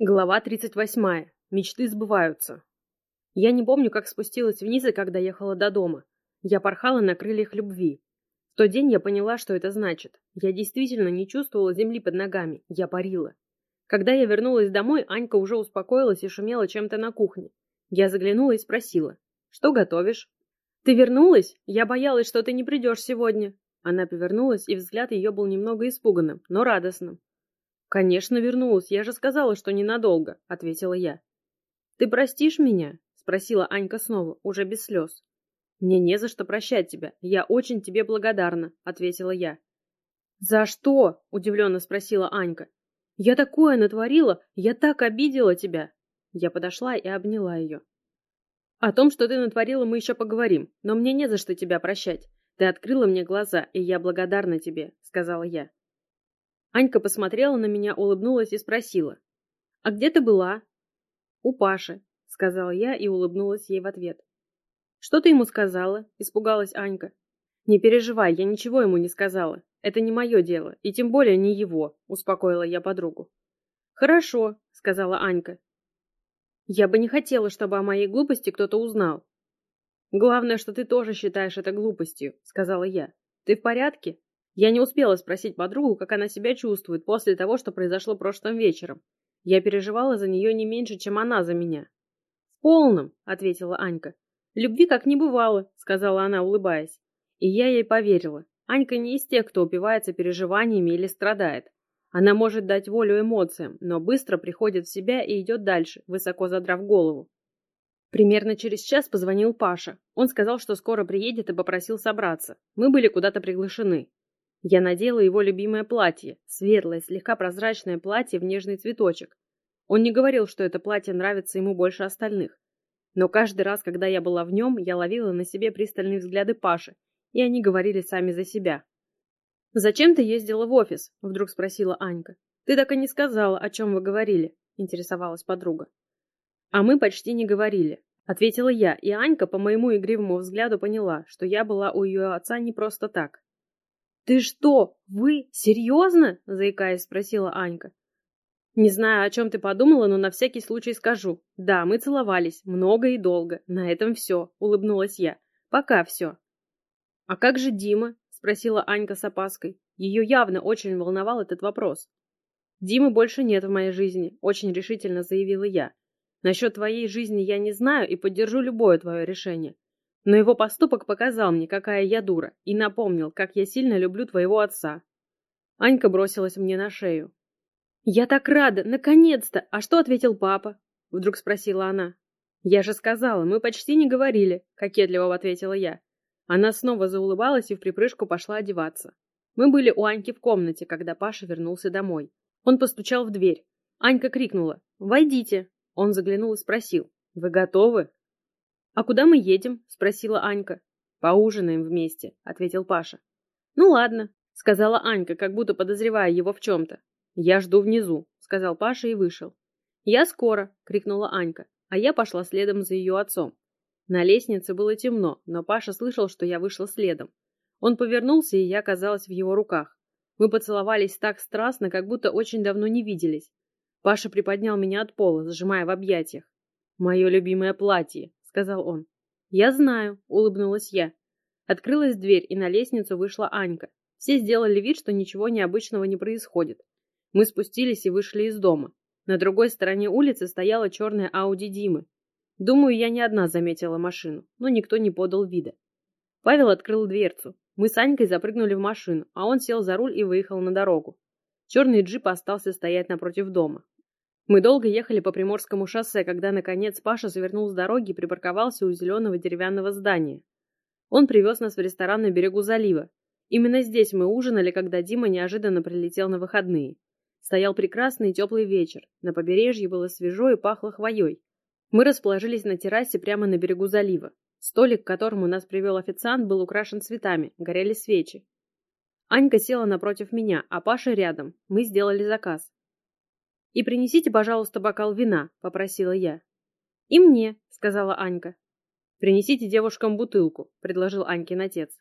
Глава 38. Мечты сбываются. Я не помню, как спустилась вниз и когда ехала до дома. Я порхала на крыльях любви. В тот день я поняла, что это значит. Я действительно не чувствовала земли под ногами. Я парила. Когда я вернулась домой, Анька уже успокоилась и шумела чем-то на кухне. Я заглянула и спросила. «Что готовишь?» «Ты вернулась? Я боялась, что ты не придешь сегодня». Она повернулась, и взгляд ее был немного испуганным, но радостным. «Конечно, вернулась. Я же сказала, что ненадолго», — ответила я. «Ты простишь меня?» — спросила Анька снова, уже без слез. «Мне не за что прощать тебя. Я очень тебе благодарна», — ответила я. «За что?» — удивленно спросила Анька. «Я такое натворила! Я так обидела тебя!» Я подошла и обняла ее. «О том, что ты натворила, мы еще поговорим, но мне не за что тебя прощать. Ты открыла мне глаза, и я благодарна тебе», — сказала я. Анька посмотрела на меня, улыбнулась и спросила. «А где ты была?» «У Паши», — сказала я и улыбнулась ей в ответ. «Что ты ему сказала?» — испугалась Анька. «Не переживай, я ничего ему не сказала. Это не мое дело, и тем более не его», — успокоила я подругу. «Хорошо», — сказала Анька. «Я бы не хотела, чтобы о моей глупости кто-то узнал». «Главное, что ты тоже считаешь это глупостью», — сказала я. «Ты в порядке?» Я не успела спросить подругу, как она себя чувствует после того, что произошло прошлым вечером. Я переживала за нее не меньше, чем она за меня. «В полном», — ответила Анька. «Любви как не бывало», — сказала она, улыбаясь. И я ей поверила. Анька не из тех, кто упивается переживаниями или страдает. Она может дать волю эмоциям, но быстро приходит в себя и идет дальше, высоко задрав голову. Примерно через час позвонил Паша. Он сказал, что скоро приедет и попросил собраться. Мы были куда-то приглашены. Я надела его любимое платье, светлое, слегка прозрачное платье в нежный цветочек. Он не говорил, что это платье нравится ему больше остальных. Но каждый раз, когда я была в нем, я ловила на себе пристальные взгляды Паши, и они говорили сами за себя. «Зачем ты ездила в офис?» – вдруг спросила Анька. «Ты так и не сказала, о чем вы говорили», – интересовалась подруга. «А мы почти не говорили», – ответила я, и Анька по моему игривому взгляду поняла, что я была у ее отца не просто так. «Ты что, вы? Серьезно?» – заикаясь, спросила Анька. «Не знаю, о чем ты подумала, но на всякий случай скажу. Да, мы целовались, много и долго. На этом все», – улыбнулась я. «Пока все». «А как же Дима?» – спросила Анька с опаской. Ее явно очень волновал этот вопрос. «Димы больше нет в моей жизни», – очень решительно заявила я. «Насчет твоей жизни я не знаю и поддержу любое твое решение. Но его поступок показал мне, какая я дура, и напомнил, как я сильно люблю твоего отца. Анька бросилась мне на шею. «Я так рада! Наконец-то! А что ответил папа?» Вдруг спросила она. «Я же сказала, мы почти не говорили», — кокетливо ответила я. Она снова заулыбалась и в припрыжку пошла одеваться. Мы были у Аньки в комнате, когда Паша вернулся домой. Он постучал в дверь. Анька крикнула «Войдите!» Он заглянул и спросил «Вы готовы?» «А куда мы едем?» – спросила Анька. «Поужинаем вместе», – ответил Паша. «Ну ладно», – сказала Анька, как будто подозревая его в чем-то. «Я жду внизу», – сказал Паша и вышел. «Я скоро», – крикнула Анька, а я пошла следом за ее отцом. На лестнице было темно, но Паша слышал, что я вышла следом. Он повернулся, и я оказалась в его руках. Мы поцеловались так страстно, как будто очень давно не виделись. Паша приподнял меня от пола, зажимая в объятиях. «Мое любимое платье», сказал он. «Я знаю», — улыбнулась я. Открылась дверь, и на лестницу вышла Анька. Все сделали вид, что ничего необычного не происходит. Мы спустились и вышли из дома. На другой стороне улицы стояла черная Ауди Димы. Думаю, я не одна заметила машину, но никто не подал вида. Павел открыл дверцу. Мы с Анькой запрыгнули в машину, а он сел за руль и выехал на дорогу. Черный джип остался стоять напротив дома. Мы долго ехали по Приморскому шоссе, когда, наконец, Паша завернул с дороги и припарковался у зеленого деревянного здания. Он привез нас в ресторан на берегу залива. Именно здесь мы ужинали, когда Дима неожиданно прилетел на выходные. Стоял прекрасный теплый вечер. На побережье было свежо и пахло хвоей. Мы расположились на террасе прямо на берегу залива. Столик, к которому нас привел официант, был украшен цветами, горели свечи. Анька села напротив меня, а Паша рядом. Мы сделали заказ. «И принесите, пожалуйста, бокал вина», — попросила я. «И мне», — сказала Анька. «Принесите девушкам бутылку», — предложил Анькин отец.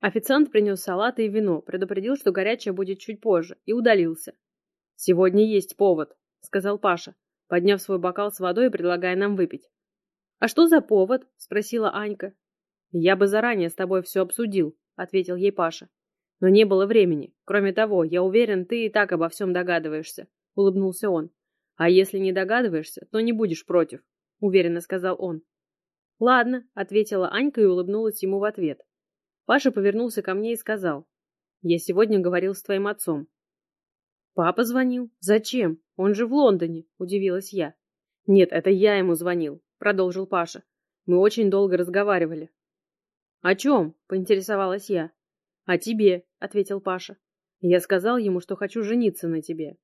Официант принес салат и вино, предупредил, что горячее будет чуть позже, и удалился. «Сегодня есть повод», — сказал Паша, подняв свой бокал с водой и предлагая нам выпить. «А что за повод?» — спросила Анька. «Я бы заранее с тобой все обсудил», — ответил ей Паша. «Но не было времени. Кроме того, я уверен, ты и так обо всем догадываешься», — улыбнулся он. «А если не догадываешься, то не будешь против», — уверенно сказал он. «Ладно», — ответила Анька и улыбнулась ему в ответ. Паша повернулся ко мне и сказал. «Я сегодня говорил с твоим отцом». «Папа звонил? Зачем? Он же в Лондоне», — удивилась я. «Нет, это я ему звонил», — продолжил Паша. «Мы очень долго разговаривали». «О чем?» — поинтересовалась я. «О тебе», — ответил Паша. Я сказал ему, что хочу жениться на тебе.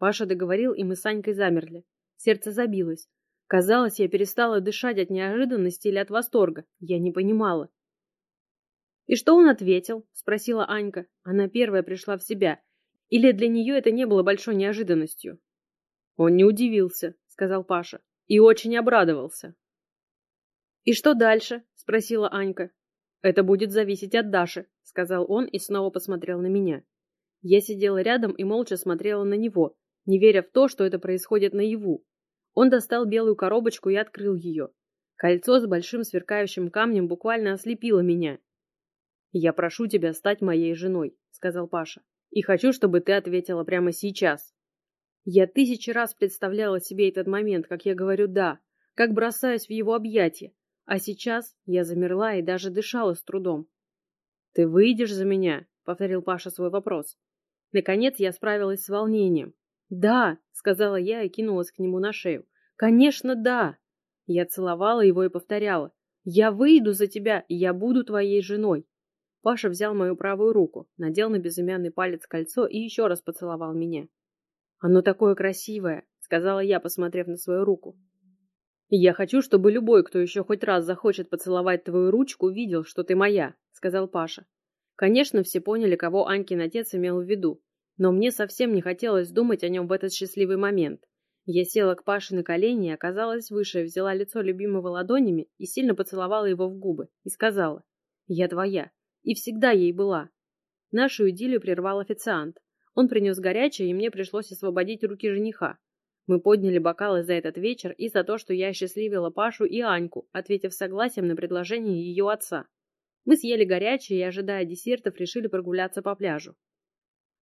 Паша договорил, и мы с Санькой замерли. Сердце забилось. Казалось, я перестала дышать от неожиданности или от восторга. Я не понимала. «И что он ответил?» — спросила Анька. Она первая пришла в себя. Или для нее это не было большой неожиданностью? «Он не удивился», — сказал Паша. «И очень обрадовался». «И что дальше?» — спросила Анька. «Это будет зависеть от Даши», — сказал он и снова посмотрел на меня. Я сидела рядом и молча смотрела на него, не веря в то, что это происходит наяву. Он достал белую коробочку и открыл ее. Кольцо с большим сверкающим камнем буквально ослепило меня. «Я прошу тебя стать моей женой», — сказал Паша. «И хочу, чтобы ты ответила прямо сейчас». Я тысячи раз представляла себе этот момент, как я говорю «да», как бросаюсь в его объятия, а сейчас я замерла и даже дышала с трудом. «Ты выйдешь за меня?» — повторил Паша свой вопрос. Наконец я справилась с волнением. «Да», — сказала я и кинулась к нему на шею. «Конечно, да!» Я целовала его и повторяла. «Я выйду за тебя, и я буду твоей женой!» Паша взял мою правую руку, надел на безымянный палец кольцо и еще раз поцеловал меня. «Оно такое красивое», — сказала я, посмотрев на свою руку. «Я хочу, чтобы любой, кто еще хоть раз захочет поцеловать твою ручку, видел, что ты моя», — сказал Паша. Конечно, все поняли, кого Анькин отец имел в виду, но мне совсем не хотелось думать о нем в этот счастливый момент. Я села к Паше на колени и оказалась выше, взяла лицо любимого ладонями и сильно поцеловала его в губы и сказала «Я твоя» и всегда ей была. Нашу идиллию прервал официант. Он принес горячее, и мне пришлось освободить руки жениха. Мы подняли бокалы за этот вечер и за то, что я счастливила Пашу и Аньку, ответив согласием на предложение ее отца. Мы съели горячее и, ожидая десертов, решили прогуляться по пляжу.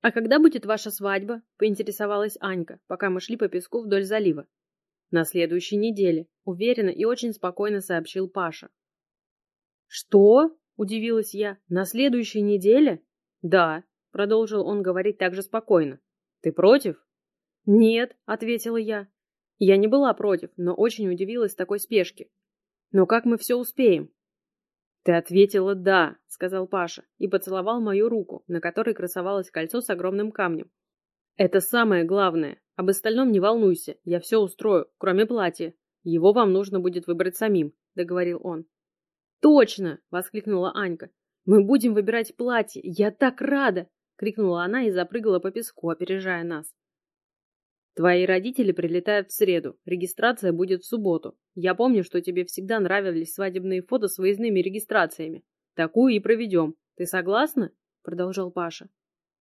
«А когда будет ваша свадьба?» – поинтересовалась Анька, пока мы шли по песку вдоль залива. «На следующей неделе», – уверенно и очень спокойно сообщил Паша. «Что?» – удивилась я. «На следующей неделе?» «Да», – продолжил он говорить так же спокойно. «Ты против?» «Нет», — ответила я. Я не была против, но очень удивилась такой спешке. «Но как мы все успеем?» «Ты ответила «да», — сказал Паша и поцеловал мою руку, на которой красовалось кольцо с огромным камнем. «Это самое главное. Об остальном не волнуйся, я все устрою, кроме платья. Его вам нужно будет выбрать самим», — договорил он. «Точно!» — воскликнула Анька. «Мы будем выбирать платье! Я так рада!» — крикнула она и запрыгала по песку, опережая нас. Твои родители прилетают в среду. Регистрация будет в субботу. Я помню, что тебе всегда нравились свадебные фото с выездными регистрациями. Такую и проведем. Ты согласна? Продолжал Паша.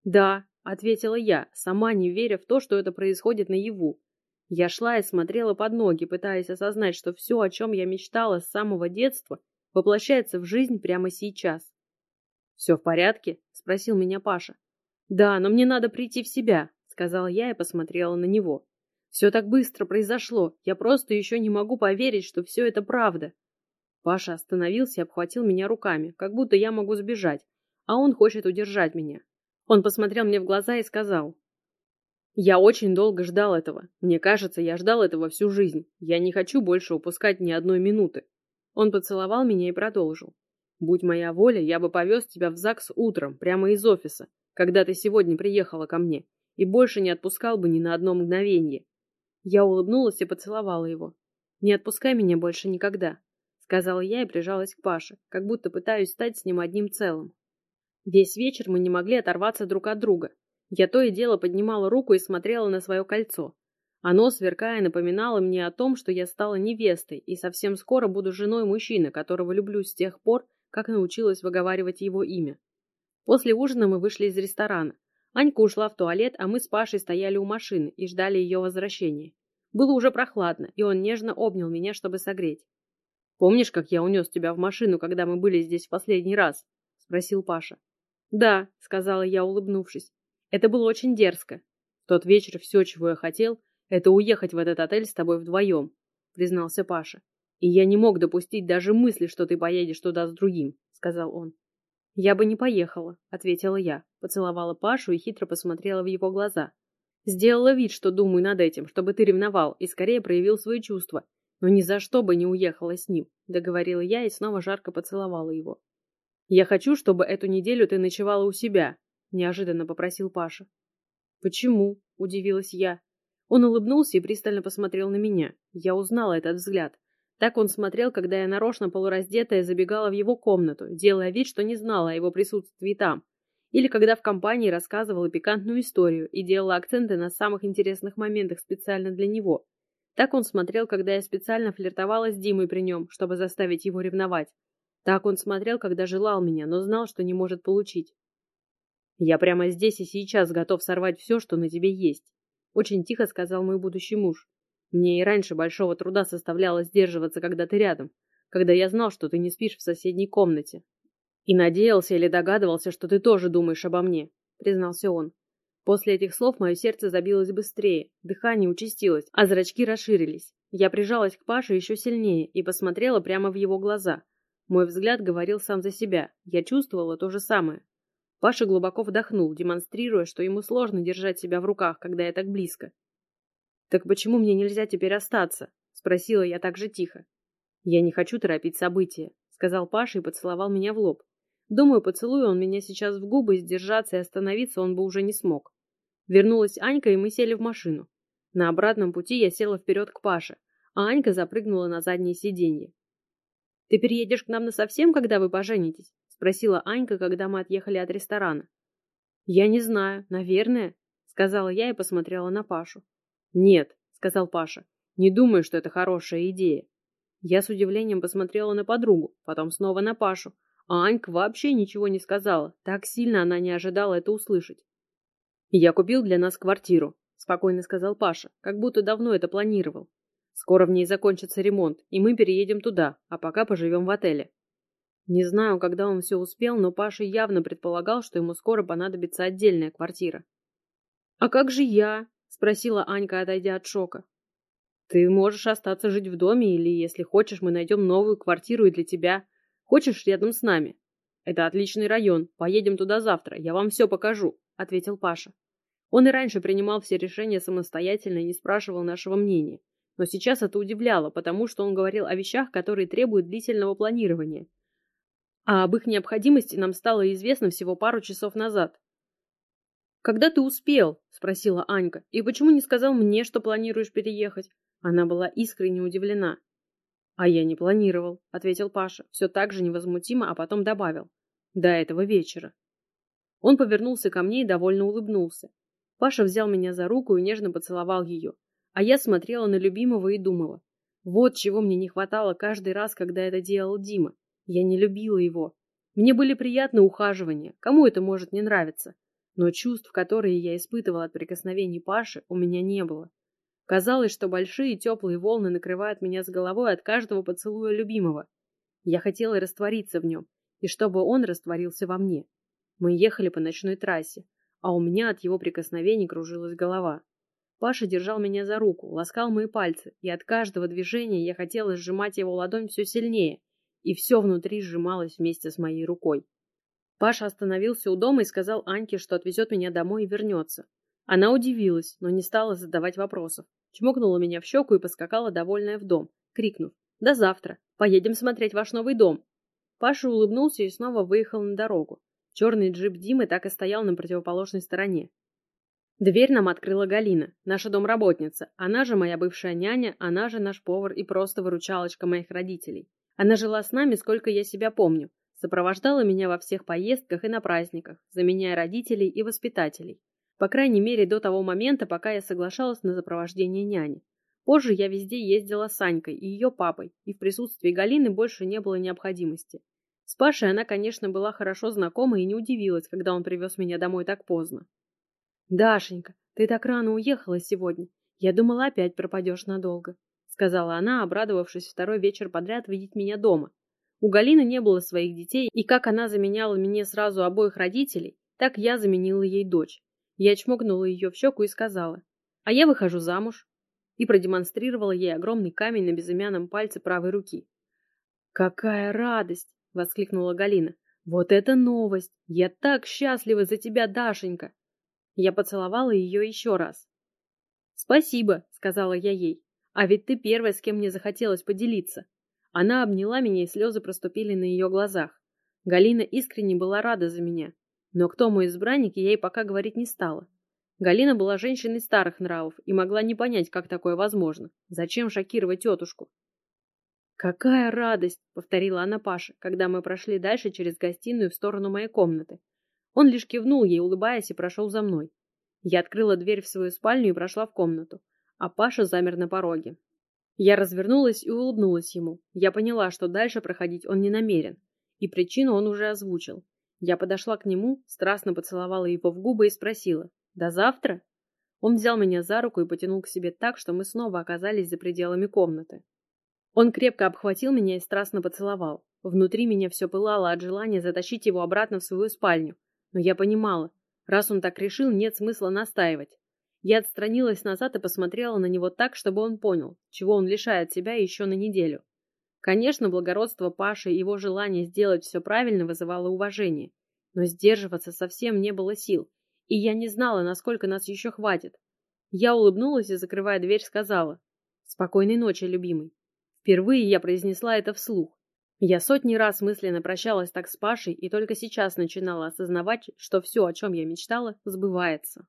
Да, ответила я, сама не веря в то, что это происходит наяву. Я шла и смотрела под ноги, пытаясь осознать, что все, о чем я мечтала с самого детства, воплощается в жизнь прямо сейчас. «Все в порядке?» – спросил меня Паша. «Да, но мне надо прийти в себя сказала я и посмотрела на него. Все так быстро произошло. Я просто еще не могу поверить, что все это правда. Паша остановился и обхватил меня руками, как будто я могу сбежать, а он хочет удержать меня. Он посмотрел мне в глаза и сказал. Я очень долго ждал этого. Мне кажется, я ждал этого всю жизнь. Я не хочу больше упускать ни одной минуты. Он поцеловал меня и продолжил. Будь моя воля, я бы повез тебя в ЗАГС утром, прямо из офиса, когда ты сегодня приехала ко мне и больше не отпускал бы ни на одно мгновение. Я улыбнулась и поцеловала его. «Не отпускай меня больше никогда», — сказала я и прижалась к Паше, как будто пытаюсь стать с ним одним целым. Весь вечер мы не могли оторваться друг от друга. Я то и дело поднимала руку и смотрела на свое кольцо. Оно, сверкая, напоминало мне о том, что я стала невестой и совсем скоро буду женой мужчины, которого люблю с тех пор, как научилась выговаривать его имя. После ужина мы вышли из ресторана. Анька ушла в туалет, а мы с Пашей стояли у машины и ждали ее возвращения. Было уже прохладно, и он нежно обнял меня, чтобы согреть. «Помнишь, как я унес тебя в машину, когда мы были здесь в последний раз?» — спросил Паша. «Да», — сказала я, улыбнувшись. «Это было очень дерзко. В тот вечер все, чего я хотел, это уехать в этот отель с тобой вдвоем», — признался Паша. «И я не мог допустить даже мысли, что ты поедешь туда с другим», — сказал он. «Я бы не поехала», — ответила я, поцеловала Пашу и хитро посмотрела в его глаза. «Сделала вид, что думаю над этим, чтобы ты ревновал и скорее проявил свои чувства, но ни за что бы не уехала с ним», — договорила я и снова жарко поцеловала его. «Я хочу, чтобы эту неделю ты ночевала у себя», — неожиданно попросил Паша. «Почему?» — удивилась я. Он улыбнулся и пристально посмотрел на меня. Я узнала этот взгляд. Так он смотрел, когда я нарочно полураздетая забегала в его комнату, делая вид, что не знала о его присутствии там. Или когда в компании рассказывала пикантную историю и делала акценты на самых интересных моментах специально для него. Так он смотрел, когда я специально флиртовала с Димой при нем, чтобы заставить его ревновать. Так он смотрел, когда желал меня, но знал, что не может получить. «Я прямо здесь и сейчас готов сорвать все, что на тебе есть», — очень тихо сказал мой будущий муж. Мне и раньше большого труда составляло сдерживаться, когда ты рядом, когда я знал, что ты не спишь в соседней комнате. И надеялся или догадывался, что ты тоже думаешь обо мне, признался он. После этих слов мое сердце забилось быстрее, дыхание участилось, а зрачки расширились. Я прижалась к Паше еще сильнее и посмотрела прямо в его глаза. Мой взгляд говорил сам за себя. Я чувствовала то же самое. Паша глубоко вдохнул, демонстрируя, что ему сложно держать себя в руках, когда я так близко. «Так почему мне нельзя теперь остаться?» — спросила я так же тихо. «Я не хочу торопить события», — сказал Паша и поцеловал меня в лоб. Думаю, поцелуя он меня сейчас в губы, сдержаться и остановиться он бы уже не смог. Вернулась Анька, и мы сели в машину. На обратном пути я села вперед к Паше, а Анька запрыгнула на заднее сиденье. «Ты переедешь к нам насовсем, когда вы поженитесь?» — спросила Анька, когда мы отъехали от ресторана. «Я не знаю, наверное», — сказала я и посмотрела на Пашу. «Нет», — сказал Паша, — «не думаю, что это хорошая идея». Я с удивлением посмотрела на подругу, потом снова на Пашу, а Анька вообще ничего не сказала, так сильно она не ожидала это услышать. «Я купил для нас квартиру», — спокойно сказал Паша, как будто давно это планировал. «Скоро в ней закончится ремонт, и мы переедем туда, а пока поживем в отеле». Не знаю, когда он все успел, но Паша явно предполагал, что ему скоро понадобится отдельная квартира. «А как же я?» Спросила Анька, отойдя от шока. Ты можешь остаться жить в доме, или, если хочешь, мы найдем новую квартиру и для тебя. Хочешь рядом с нами? Это отличный район. Поедем туда завтра. Я вам все покажу, ответил Паша. Он и раньше принимал все решения самостоятельно и не спрашивал нашего мнения. Но сейчас это удивляло, потому что он говорил о вещах, которые требуют длительного планирования. А об их необходимости нам стало известно всего пару часов назад. «Когда ты успел?» — спросила Анька. «И почему не сказал мне, что планируешь переехать?» Она была искренне удивлена. «А я не планировал», — ответил Паша, все так же невозмутимо, а потом добавил. «До этого вечера». Он повернулся ко мне и довольно улыбнулся. Паша взял меня за руку и нежно поцеловал ее. А я смотрела на любимого и думала. Вот чего мне не хватало каждый раз, когда это делал Дима. Я не любила его. Мне были приятны ухаживания. Кому это может не нравиться? Но чувств, которые я испытывала от прикосновений Паши, у меня не было. Казалось, что большие теплые волны накрывают меня с головой от каждого поцелуя любимого. Я хотела раствориться в нем, и чтобы он растворился во мне. Мы ехали по ночной трассе, а у меня от его прикосновений кружилась голова. Паша держал меня за руку, ласкал мои пальцы, и от каждого движения я хотела сжимать его ладонь все сильнее, и все внутри сжималось вместе с моей рукой. Паша остановился у дома и сказал Аньке, что отвезет меня домой и вернется. Она удивилась, но не стала задавать вопросов. Чмокнула меня в щеку и поскакала довольная в дом, крикнув «До завтра! Поедем смотреть ваш новый дом!» Паша улыбнулся и снова выехал на дорогу. Черный джип Димы так и стоял на противоположной стороне. Дверь нам открыла Галина, наша домработница. Она же моя бывшая няня, она же наш повар и просто выручалочка моих родителей. Она жила с нами, сколько я себя помню, Сопровождала меня во всех поездках и на праздниках, заменяя родителей и воспитателей. По крайней мере, до того момента, пока я соглашалась на сопровождение няни. Позже я везде ездила с Анькой и ее папой, и в присутствии Галины больше не было необходимости. С Пашей она, конечно, была хорошо знакома и не удивилась, когда он привез меня домой так поздно. Дашенька, ты так рано уехала сегодня. Я думала, опять пропадешь надолго, сказала она, обрадовавшись второй вечер подряд видеть меня дома. У Галины не было своих детей, и как она заменяла мне сразу обоих родителей, так я заменила ей дочь. Я чмокнула ее в щеку и сказала, а я выхожу замуж. И продемонстрировала ей огромный камень на безымянном пальце правой руки. «Какая радость!» — воскликнула Галина. «Вот это новость! Я так счастлива за тебя, Дашенька!» Я поцеловала ее еще раз. «Спасибо», — сказала я ей. «А ведь ты первая, с кем мне захотелось поделиться». Она обняла меня, и слезы проступили на ее глазах. Галина искренне была рада за меня. Но кто мой избранник, я ей пока говорить не стала. Галина была женщиной старых нравов и могла не понять, как такое возможно. Зачем шокировать тетушку? «Какая радость!» — повторила она Паше, когда мы прошли дальше через гостиную в сторону моей комнаты. Он лишь кивнул ей, улыбаясь, и прошел за мной. Я открыла дверь в свою спальню и прошла в комнату, а Паша замер на пороге. Я развернулась и улыбнулась ему. Я поняла, что дальше проходить он не намерен, и причину он уже озвучил. Я подошла к нему, страстно поцеловала его в губы и спросила «До завтра?». Он взял меня за руку и потянул к себе так, что мы снова оказались за пределами комнаты. Он крепко обхватил меня и страстно поцеловал. Внутри меня все пылало от желания затащить его обратно в свою спальню. Но я понимала, раз он так решил, нет смысла настаивать. Я отстранилась назад и посмотрела на него так, чтобы он понял, чего он лишает себя еще на неделю. Конечно, благородство Паши и его желание сделать все правильно вызывало уважение. Но сдерживаться совсем не было сил, и я не знала, насколько нас еще хватит. Я улыбнулась и, закрывая дверь, сказала «Спокойной ночи, любимый». Впервые я произнесла это вслух. Я сотни раз мысленно прощалась так с Пашей и только сейчас начинала осознавать, что все, о чем я мечтала, сбывается.